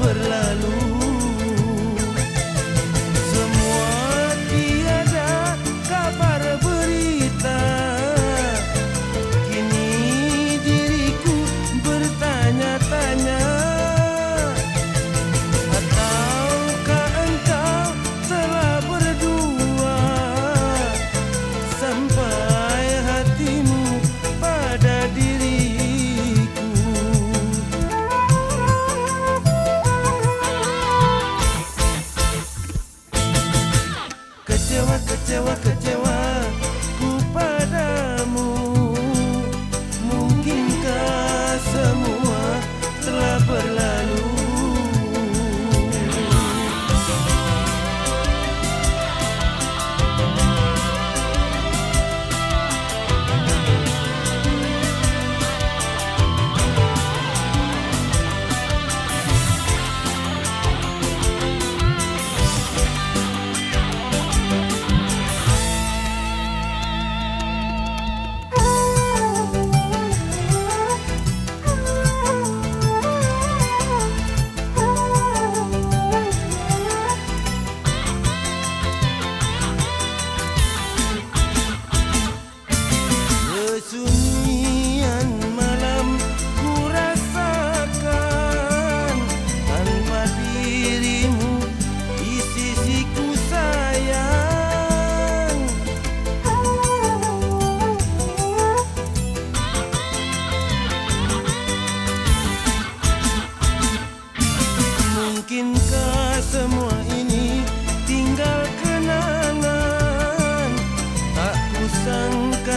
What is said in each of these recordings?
berlalu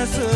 yaşasın